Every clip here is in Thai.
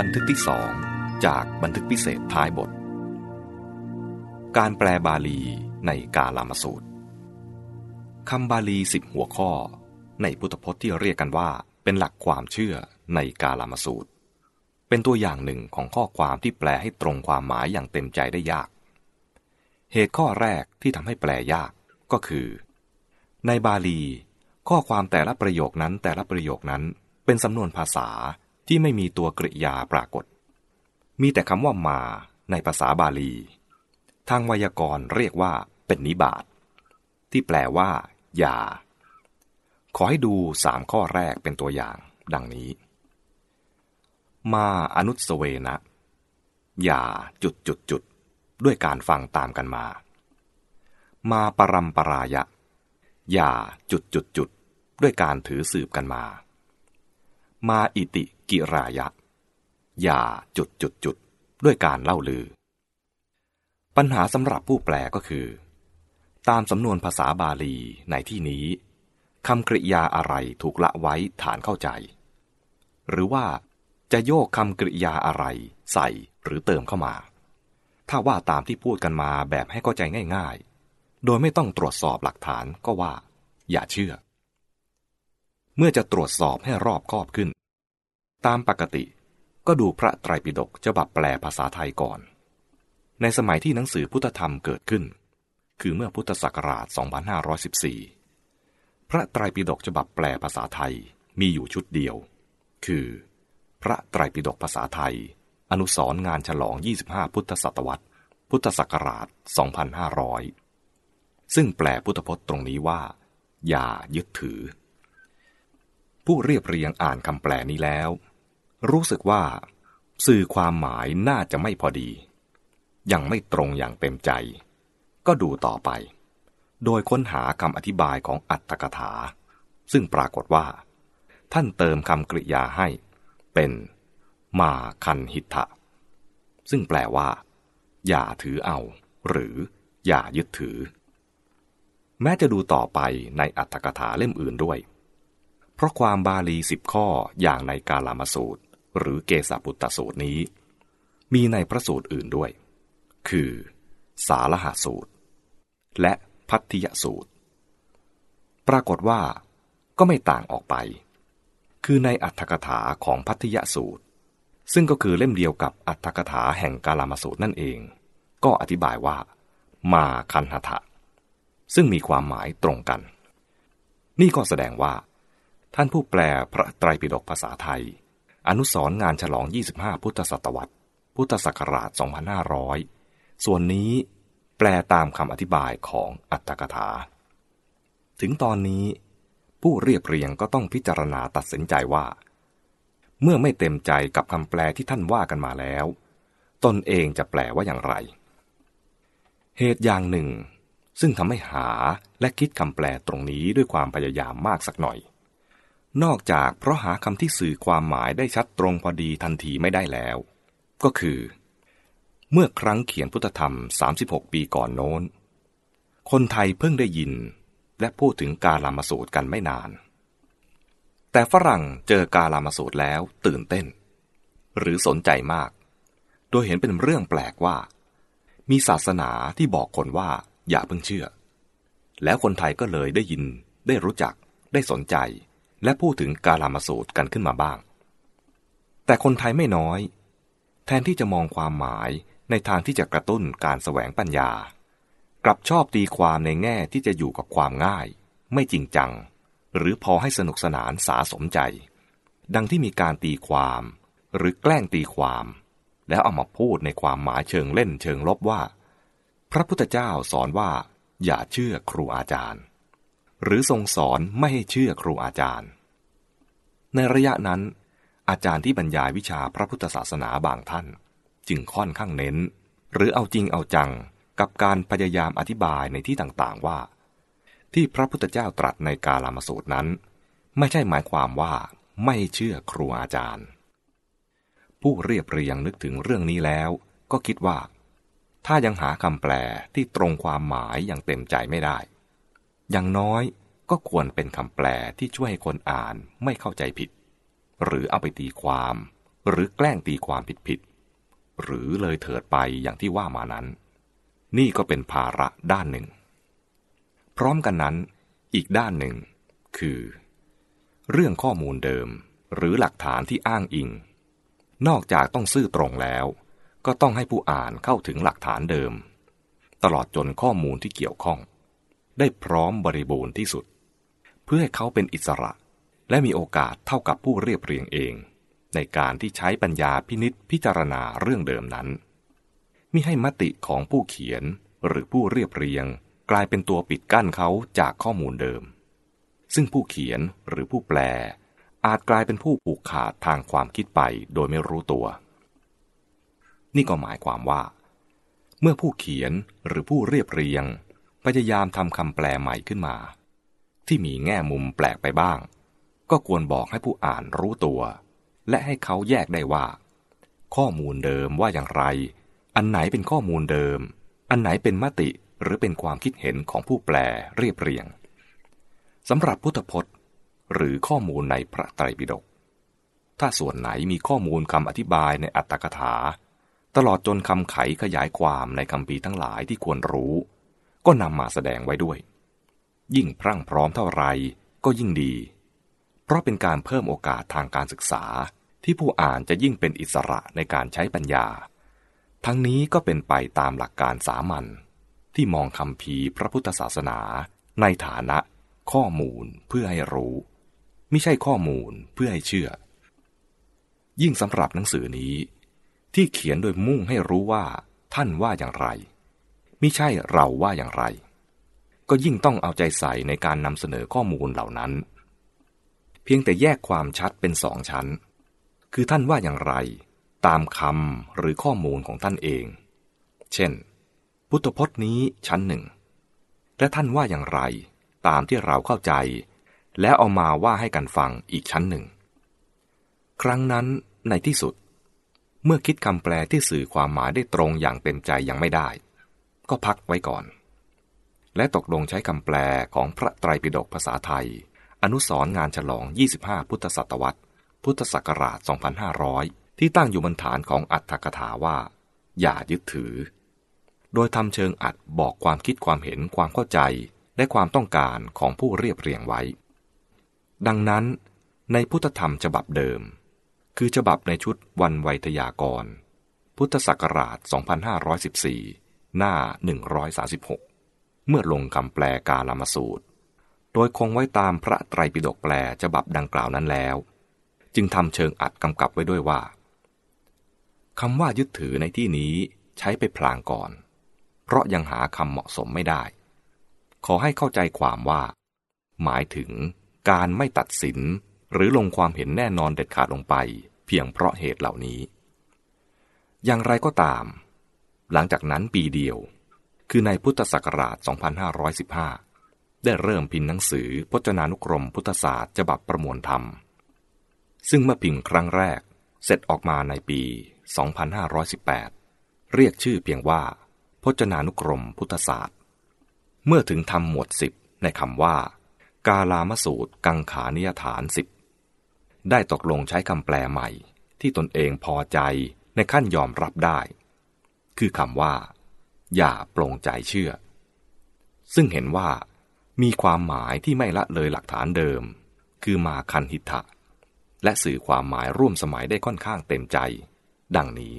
บันทึกที่สองจากบันทึกพิเศษท้ายบท การแปลบาลีในกาลามสูตรคำบาลีสิบหัวข้อ ในพุทธพจน์ที่เรียกกันว่า เป็นหลักความเชื่อในกาลามสูตร เป็นตัวอย่างหนึ่งของข้อความที่แปลให้ตรงความหมายอย่างเต็มใจได้ยาก เหตุข้อแรกที่ทำให้แปลยากก็คือ ในบาลี ข้อความแต่ละประโยคนั้นแต่ละประโยคนั้นเป็นสำนวนภาษา ที่ไม่มีตัวกริยาปรากฏ มีแต่คำว่ามาในภาษาบาลี ทางไวยากรณ์เรียกว่าเป็นนิบาต ที่แปลว่า อย่า ขอให้ดูสามข้อแรกเป็นตัวอย่าง ดังนี้ มาอนุสเวนะ อย่าจุดจุดจุดด้วยการฟังตามกันมา มาปรัมปรายะ อย่าจุดจุดจุดด้วยการถือสืบกันมา มาอิติกิรายะ อย่าจุดจุดจุดด้วยการเล่าลือ ปัญหาสำหรับผู้แปลก็คือ ตามสำนวนภาษาบาลีในที่นี้คำกริยาอะไรถูกละไว้ฐานเข้าใจ หรือว่าจะโยกคำกริยาอะไรใส่หรือเติมเข้ามา ถ้าว่าตามที่พูดกันมาแบบให้เข้าใจง่าย ๆ โดยไม่ต้องตรวจสอบหลักฐานก็ว่า อย่าเชื่อ เมื่อจะตรวจสอบให้รอบคอบขึ้น ตามปกติก็ดูพระไตรปิฎกฉบับแปลภาษาไทยก่อน ในสมัยที่หนังสือพุทธธรรมเกิดขึ้น คือเมื่อพุทธศักราช 2514 พระไตรปิฎกฉบับแปลภาษาไทยมีอยู่ชุดเดียว คือ พระไตรปิฎกภาษาไทย อนุสรงานฉลอง 25 พุทธศตวรรษ พุทธศักราช 2500 ซึ่งแปลพุทธพจน์ตรงนี้ว่า อย่ายึดถือ ผู้เรียบเรียงอ่านคำแปลนี้แล้ว รู้สึกว่า สื่อความหมายน่าจะไม่พอดี ยังไม่ตรงอย่างเต็มใจ ก็ดูต่อไป โดยค้นหาคำอธิบายของอัตถกถา ซึ่งปรากฏว่า ท่านเติมคำกริยาให้เป็นมาคันหิทะซึ่งแปลว่า อย่าถือเอา หรือ อย่ายึดถือ แม้จะดูต่อไปในอัตถกถาเล่มอื่นด้วย เพราะความบาลีสิบข้ออย่างในกาลามสูตร หรือเกสาปุตตสูตรนี้ มีในพระสูตรอื่นด้วย คือ สารหาสูตร และพัทธิยสูตร ปรากฏว่าก็ไม่ต่างออกไป คือในอัตถกถาของพัทธิยสูตร ซึ่งก็คือเล่มเดียวกับอัตถกถาแห่งกาลามสูตรนั่นเอง ก็อธิบายว่า มาคันหทะซึ่งมีความหมายตรงกัน นี่ก็แสดงว่า ท่านผู้แปลพระไตรปิฎกภาษาไทย อนุสรงานฉลอง 25 พุทธศตวรรษ พุทธศักราช 2500 ส่วนนี้แปลตามคำอธิบายของอัตถกถา ถึงตอนนี้ ผู้เรียบเรียงก็ต้องพิจารณาตัดสินใจว่า เมื่อไม่เต็มใจกับคำแปลที่ท่านว่ากันมาแล้ว ตนเองจะแปลว่าอย่างไร เหตุอย่างหนึ่ง ซึ่งทำให้หาและคิดคำแปลตรงนี้ด้วยความพยายามมากสักหน่อย นอกจากเพราะหาคำที่สื่อความหมายได้ชัดตรงพอดีทันทีไม่ได้แล้ว ก็คือ เมื่อครั้งเขียนพุทธธรรม 36 ปีก่อนโน้น คนไทยเพิ่งได้ยิน และพูดถึงกาลามสูตรกันไม่นาน แต่ฝรั่งเจอกาลามสูตรแล้วตื่นเต้น หรือสนใจมาก โดยเห็นเป็นเรื่องแปลกว่า มีศาสนาที่บอกคนว่าอย่าเพิ่งเชื่อ แล้วคนไทยก็เลยได้ยินได้รู้จักได้สนใจ และพูดถึงกาลามสูตรกันขึ้นมาบ้าง แต่คนไทยไม่น้อย แทนที่จะมองความหมายในทางที่จะกระตุ้นการแสวงปัญญา กลับชอบตีความในแง่ที่จะอยู่กับความง่าย ไม่จริงจัง หรือพอให้สนุกสนานสาสมใจ ดังที่มีการตีความ หรือแกล้งตีความ แล้วเอามาพูดในความหมายเชิงเล่นเชิงลบว่า พระพุทธเจ้าสอนว่า อย่าเชื่อครูอาจารย์ หรือทรงสอนไม่ให้เชื่อครูอาจารย์ ในระยะนั้น อาจารย์ที่บรรยายวิชาพระพุทธศาสนาบางท่าน จึงค่อนข้างเน้น หรือเอาจริงเอาจังกับการพยายามอธิบายในที่ต่างๆว่า ที่พระพุทธเจ้าตรัสในกาลามสูตรนั้น ไม่ใช่หมายความว่าไม่เชื่อครูอาจารย์ ผู้เรียบเรียงนึกถึงเรื่องนี้แล้วก็คิดว่า ถ้ายังหาคำแปลที่ตรงความหมายอย่างเต็มใจไม่ได้ อย่างน้อยก็ควรเป็นคำแปลที่ช่วยให้คนอ่านไม่เข้าใจผิด หรือเอาไปตีความ หรือแกล้งตีความผิดๆหรือเลยเถิดไปอย่างที่ว่ามานั้น นี่ก็เป็นภาระด้านหนึ่ง พร้อมกันนั้น อีกด้านหนึ่ง คือ เรื่องข้อมูลเดิม หรือหลักฐานที่อ้างอิง นอกจากต้องซื่อตรงแล้ว ก็ต้องให้ผู้อ่านเข้าถึงหลักฐานเดิม ตลอดจนข้อมูลที่เกี่ยวข้อง ได้พร้อมบริบูรณ์ที่สุด เพื่อให้เขาเป็นอิสระ และมีโอกาสเท่ากับผู้เรียบเรียงเอง ในการที่ใช้ปัญญาพินิษพิจารณาเรื่องเดิมนั้นมิให้มติของผู้เขียนหรือผู้เรียบเรียง กลายเป็นตัวปิดกั้นเขาจากข้อมูลเดิม ซึ่งผู้เขียนหรือผู้แปล อาจกลายเป็นผู้ผูกขาดทางความคิดไปโดยไม่รู้ตัว นี่ก็หมายความว่า เมื่อผู้เขียนหรือผู้เรียบเรียง พยายามทำคำแปลใหม่ขึ้นมา ที่มีแง่มุมแปลกไปบ้าง ก็ควรบอกให้ผู้อ่านรู้ตัว และให้เขาแยกได้ว่า ข้อมูลเดิมว่าอย่างไร อันไหนเป็นข้อมูลเดิม อันไหนเป็นมติหรือเป็นความคิดเห็นของผู้แปลเรียบเรียงสำหรับพุทธพจน์ หรือข้อมูลในพระไตรปิฎกถ้าส่วนไหนมีข้อมูลคำอธิบายในอัตถกถา ตลอดจนคำไขขยายความในคำปีทั้งหลายที่ควรรู้ ก็นำมาแสดงไว้ด้วย ยิ่งพรั่งพร้อมเท่าไรก็ยิ่งดี เพราะเป็นการเพิ่มโอกาสทางการศึกษาที่ผู้อ่านจะยิ่งเป็นอิสระในการใช้ปัญญา ทั้งนี้ก็เป็นไปตามหลักการสามัญที่มองคำพีพระพุทธศาสนาในฐานะข้อมูลเพื่อให้รู้ ไม่ใช่ข้อมูลเพื่อให้เชื่อ ยิ่งสำหรับหนังสือนี้ ที่เขียนโดยมุ่งให้รู้ว่าท่านว่าอย่างไร ม่ใช่เราว่าอย่างไร ก็ยิ่งต้องเอาใจใส่ในการนำเสนอข้อมูลเหล่านั้น เพียงแต่แยกความชัดเป็นสองชั้น คือท่านว่าอย่างไร ตามคำหรือข้อมูลของท่านเอง เช่น พุทธพจน์นี้ชั้นหนึ่ง และท่านว่าอย่างไร ตามที่เราเข้าใจ แล้วเอามาว่าให้กันฟังอีกชั้นหนึ่ง ครั้งนั้นในที่สุดเมื่อคิดคำแปลที่สื่อความหมายได้ตรงอย่างเต็มใจยังไม่ได้ ก็พักไว้ก่อน และตกลงใช้คำแปลของพระไตรปิฎกภาษาไทย อนุสรงานฉลอง 25 พุทธศตวรรษ พุทธศักราช 2500 ที่ตั้งอยู่บนฐานของอัตถกถาว่า อย่ายึดถือ โดยทำเชิงอัดบอกความคิดความเห็นความเข้าใจและความต้องการของผู้เรียบเรียงไว้ ดังนั้น ในพุทธธรรมฉบับเดิม คือฉบับในชุดวันไวยทยากร พุทธศักราช 2514 หน้า 136 เมื่อลงคำแปลกาลามสูตร โดยคงไว้ตามพระไตรปิฎกแปลฉบับดังกล่าวนั้นแล้ว จึงทำเชิงอัดกำกับไว้ด้วยว่าคำว่ายึดถือในที่นี้ใช้ไปพลางก่อน เพราะยังหาคำเหมาะสมไม่ได้ ขอให้เข้าใจความว่า หมายถึงการไม่ตัดสินหรือลงความเห็นแน่นอนเด็ดขาดลงไป เพียงเพราะเหตุเหล่านี้ อย่างไรก็ตาม หลังจากนั้นปีเดียว คือในพุทธศักราช 2515 ได้เริ่มพิมพ์หนังสือพจนานุกรมพุทธศาสตร์ฉบับประมวลธรรม ซึ่งเมื่อพิมพ์ครั้งแรกเสร็จออกมาในปี 2518 เรียกชื่อเพียงว่า พจนานุกรมพุทธศาสตร์ เมื่อถึงธรรมหมวดสิบในคำว่า กาลามสูตรกังขานิยฐานสิบได้ตกลงใช้คำแปลใหม่ ที่ตนเองพอใจในขั้นยอมรับได้ คือคำว่า อย่าปรงใจเชื่อ ซึ่งเห็นว่ามีความหมายที่ไม่ละเลยหลักฐานเดิม คือมาคันหิทะและสื่อความหมายร่วมสมัยได้ค่อนข้างเต็มใจ ดังนี้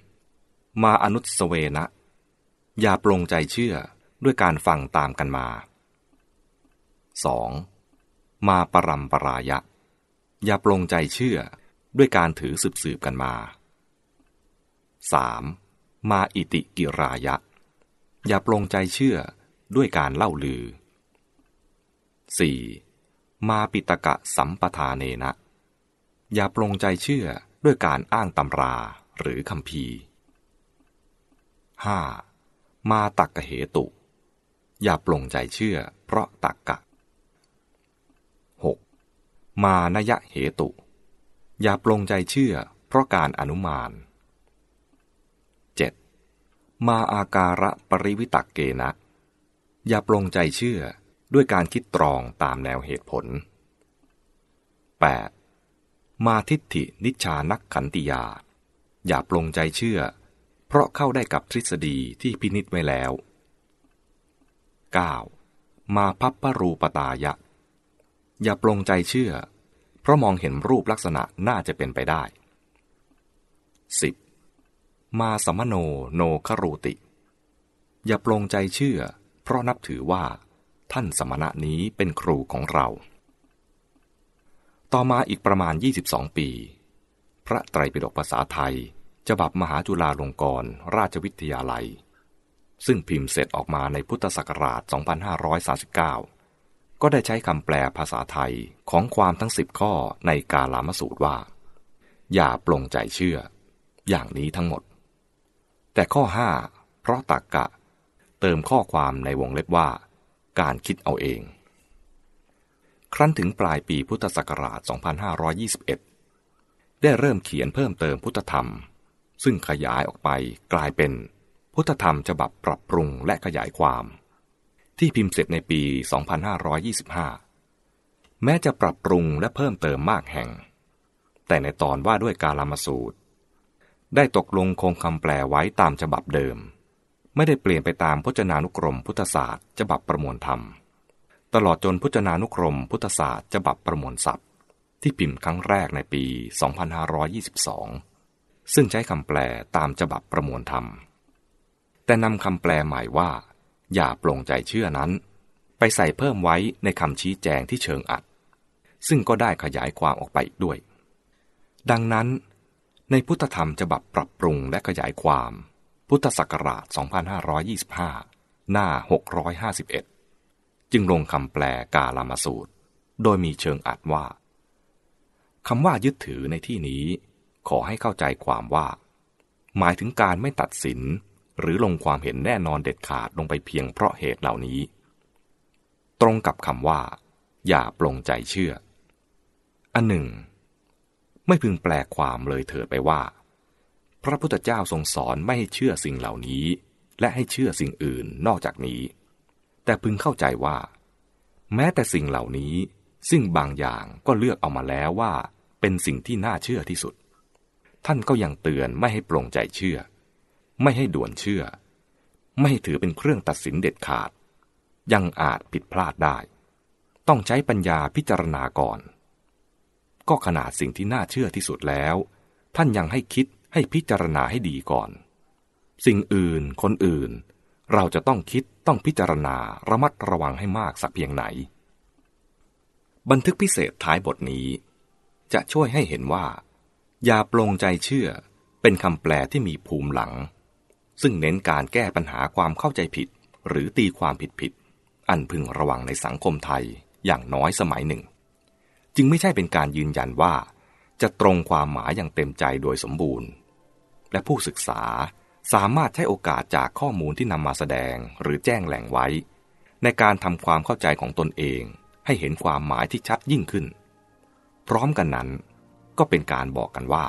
1. มาอนุสเวนะ อย่าปรงใจเชื่อด้วยการฟังตามกันมา 2. มาปรำปรายะ อย่าปรงใจเชื่อด้วยการถือสืบสืบกันมา 3. มาอิติกิรายะ อย่าปรงใจเชื่อด้วยการเล่าลือ 4. มาปิตกะสัมปทาเนนะ อย่าปรงใจเชื่อด้วยการอ้างตำราหรือคำพี 5. มาตักกะเหตุ อย่าปรงใจเชื่อเพราะตักกะ 6. มานยะเหตุ อย่าปลงใจเชื่อเพราะการอนุมาน มาอาการะปริวิตักเกนะ อย่าปลงใจเชื่อด้วยการคิดตรองตามแนวเหตุผล 8. มาทิฏฐินิชานักขันติยา อย่าปลงใจเชื่อ เพราะเข้าได้กับทฤษฎีที่พินิษไว้แล้ว 9. มาพับปรูปตายะ อย่าปลงใจเชื่อ เพราะมองเห็นรูปลักษณะน่าจะเป็นไปได้ 10. มาสมโนโนครูติ อย่าปลงใจเชื่อ เพราะนับถือว่า ท่านสมณะนี้เป็นครูของเรา ต่อมาอีกประมาณ 22 ปี พระไตรปิฎกภาษาไทยฉบับมหาจุฬาลงกรณราชวิทยาลัย ซึ่งพิมพ์เสร็จออกมาในพุทธศักราช 2539 ก็ได้ใช้คำแปลภาษาไทยของความทั้งสิบข้อในกาลามสูตรว่า อย่าปลงใจเชื่อ อย่างนี้ทั้งหมด แต่ข้อห้าเพราะตักกะ เติมข้อความในวงเล็บว่า การคิดเอาเอง ครั้นถึงปลายปีพุทธศักราช 2521 ได้เริ่มเขียนเพิ่มเติมพุทธธรรม ซึ่งขยายออกไปกลายเป็น พุทธธรรมฉบับปรับปรุงและขยายความ ที่พิมพ์เสร็จในปี 2525 แม้จะปรับปรุงและเพิ่มเติมมากแห่ง แต่ในตอนว่าด้วยกาลามสูตร ได้ตกลงคงคำแปลไว้ตามฉบับเดิม ไม่ได้เปลี่ยนไปตามพจนานุกรมพุทธศาสตร์ฉบับประมวลธรรม ตลอดจนพจนานุกรมพุทธศาสตร์ฉบับประมวลศัพท์ ที่พิมพ์ครั้งแรกในปี 2522 ซึ่งใช้คำแปลตามฉบับประมวลธรรม แต่นำคำแปลใหม่ว่า อย่าปลงใจเชื่อนั้น ไปใส่เพิ่มไว้ในคำชี้แจงที่เชิงอัด ซึ่งก็ได้ขยายความออกไปอีกด้วย ดังนั้น ในพุทธธรรมฉบับปรับปรุงและขยายความ พุทธศักราช 2525 หน้า 651 จึงลงคำแปลกาลามาสูตร โดยมีเชิงอัดว่าคำว่ายึดถือในที่นี้ ขอให้เข้าใจความว่า หมายถึงการไม่ตัดสิน หรือลงความเห็นแน่นอนเด็ดขาดลงไปเพียงเพราะเหตุเหล่านี้ ตรงกับคำว่า อย่าปลงใจเชื่อ อันหนึ่ง ไม่พึงแปลความเลยเถิดไปว่า พระพุทธเจ้าทรงสอนไม่ให้เชื่อสิ่งเหล่านี้ และให้เชื่อสิ่งอื่นนอกจากนี้ แต่พึงเข้าใจว่า แม้แต่สิ่งเหล่านี้ ซึ่งบางอย่างก็เลือกเอามาแล้วว่า เป็นสิ่งที่น่าเชื่อที่สุด ท่านก็ยังเตือนไม่ให้ปลงใจเชื่อ ไม่ให้ด่วนเชื่อ ไม่ให้ถือเป็นเครื่องตัดสินเด็ดขาด ยังอาจผิดพลาดได้ ต้องใช้ปัญญาพิจารณาก่อน ก็ขนาดสิ่งที่น่าเชื่อที่สุดแล้ว ท่านยังให้คิดให้พิจารณาให้ดีก่อน สิ่งอื่นคนอื่น เราจะต้องคิดต้องพิจารณาระมัดระวังให้มากสักเพียงไหน บันทึกพิเศษท้ายบทนี้ จะช่วยให้เห็นว่า อย่าปลงใจเชื่อเป็นคำแปลที่มีภูมิหลัง ซึ่งเน้นการแก้ปัญหาความเข้าใจผิด หรือตีความผิดผิด อันพึงระวังในสังคมไทยอย่างน้อยสมัยหนึ่ง จึงไม่ใช่เป็นการยืนยันว่า จะตรงความหมายอย่างเต็มใจโดยสมบูรณ์ และผู้ศึกษาสามารถใช้โอกาสจากข้อมูลที่นำมาแสดงหรือแจ้งแหล่งไว้ ในการทำความเข้าใจของตนเองให้เห็นความหมายที่ชัดยิ่งขึ้น พร้อมกันนั้น ก็เป็นการบอกกันว่า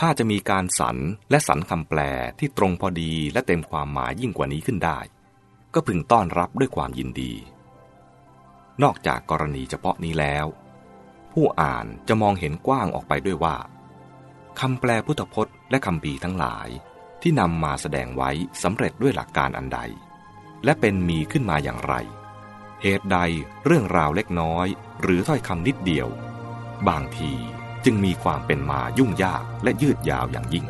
ถ้าจะมีการสรรและสรรคำแปลที่ตรงพอดีและเต็มความหมายยิ่งกว่านี้ขึ้นได้ ก็พึงต้อนรับด้วยความยินดี นอกจากกรณีเฉพาะนี้แล้ว ผู้อ่านจะมองเห็นกว้างออกไปด้วยว่าคำแปลพุทธพจน์และคำบีทั้งหลายที่นำมาแสดงไว้สำเร็จด้วยหลักการอันใด และเป็นมีขึ้นมาอย่างไร เหตุใดเรื่องราวเล็กน้อย หรือถ้อยคำนิดเดียว บางทีจึงมีความเป็นมายุ่งยากและยืดยาวอย่างยิ่ง